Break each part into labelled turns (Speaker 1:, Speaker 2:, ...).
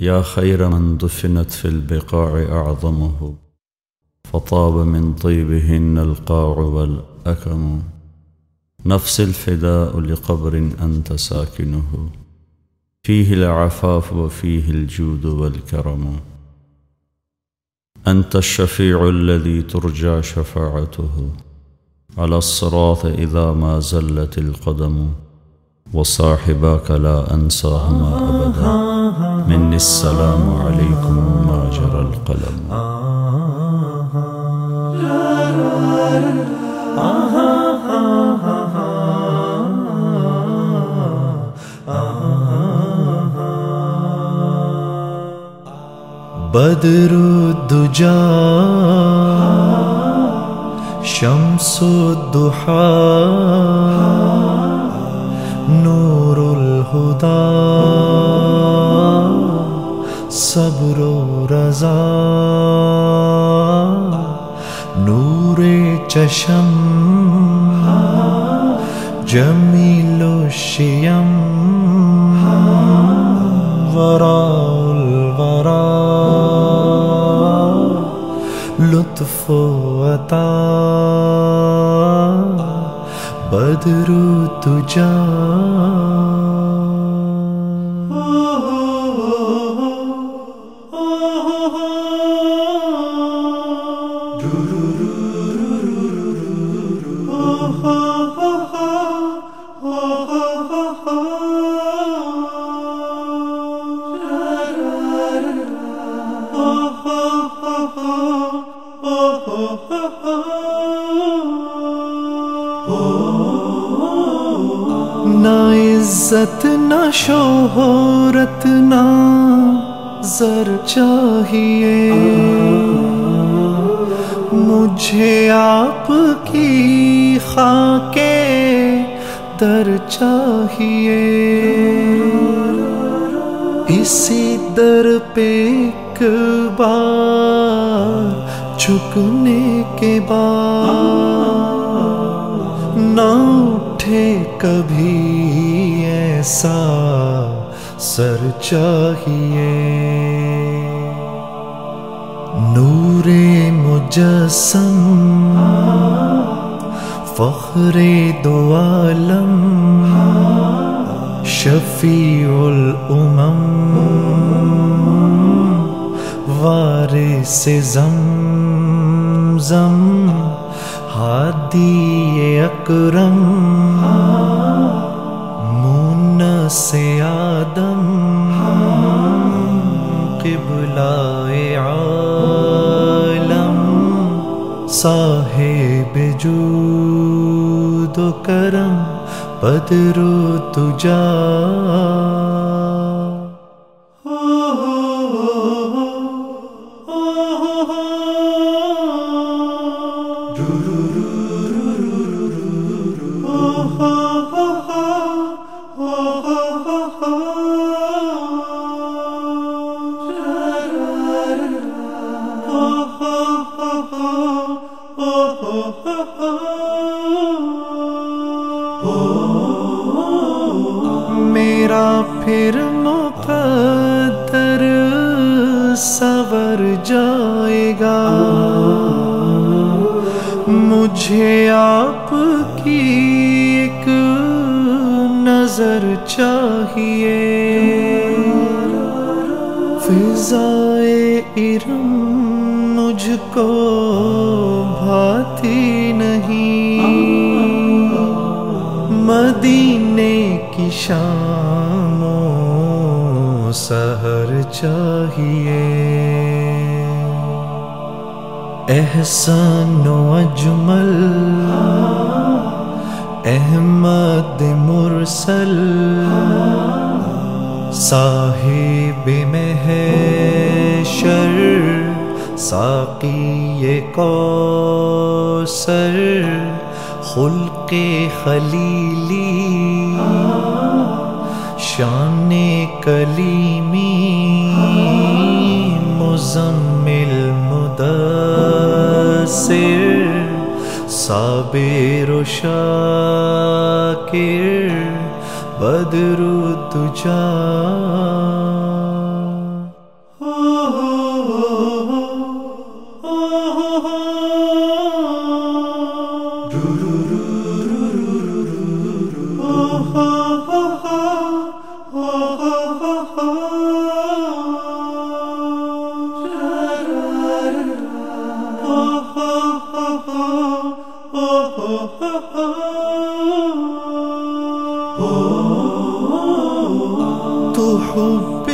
Speaker 1: يا خير من دفنت في البقاع أعظمه فطاب من طيبهن القاع والأكم. نفس الفداء لقبر أنت ساكنه فيه العفاف وفيه الجود والكرم. أنت الشفيع الذي ترجى شفاعته على الصراط إذا ما زلت القدم. وصاحباك لا أنساهما أبدا. مني السلام عليكم ما جرى القلم.
Speaker 2: بدر الدجا. شمس الضحى. الهدى صبر و رضا، نور چشم، جمیل الشیم وراء الورا، لطف و عطا، بدر تجا نہ عزت نہ شہرت نہ زر چاہیے۔ مجھے آپ کی خاک در چاہیے۔ اسی در پہ ایک بار جھکنے کے بعد نہ اٹھے کبھی ایسا سر چاہیے۔ نور مجسم، فخر دو عالم، شفیع الامم۔ وارث زمزم ہادی اکرم مون سے آدم قبلہ عالم صاحب جود و کرم بدر و تجا پھر مقدر سور جائے گا۔ مجھے آپ کی ایک نظر چاہیے۔ فضائے ارم مجھ کو بھاتی نہیں۔ مدینے کی شام و سحر چاہیے۔ احسان و اجمل۔ احمد مرسل۔ صاحب میں ہے شر ساقی کو سر خلق خلیلی۔ شان کلیمی مزمل مدثر صابر و شاکر بدر تجا تو حب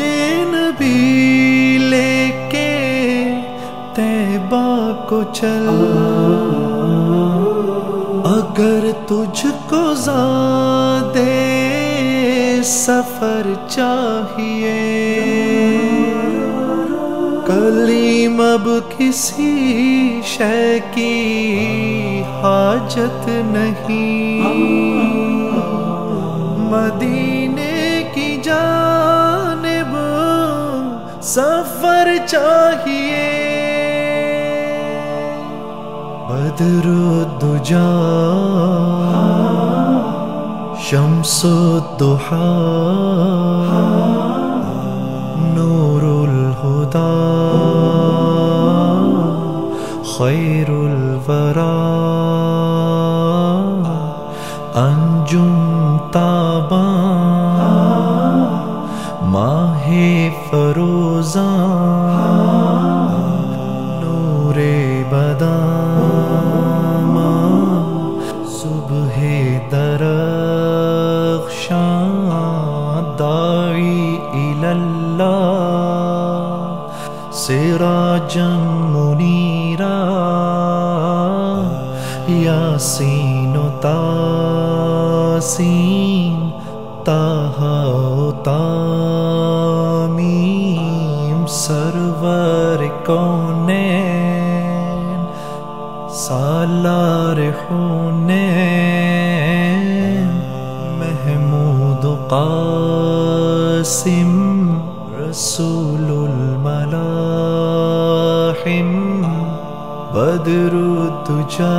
Speaker 2: نبی لے کے تیبہ کو چل اگر تجھ کو زیادہ سفر چاہیے۔ کلیم اب کسی شے کی حاجت نہیں۔ مدینے کی جانب سفر چاہیے۔ بدر الدجا شمس الضحا نور الهدى خير الورى انجم تابا۔ ماہ فروزاں، نور بدام صبح درخشاں داعی اللہ سراجا منیرا یاسین و تاسین تاہا و تامیم سالار خونے محمود قاسم رسول الملاحم بدر الدجا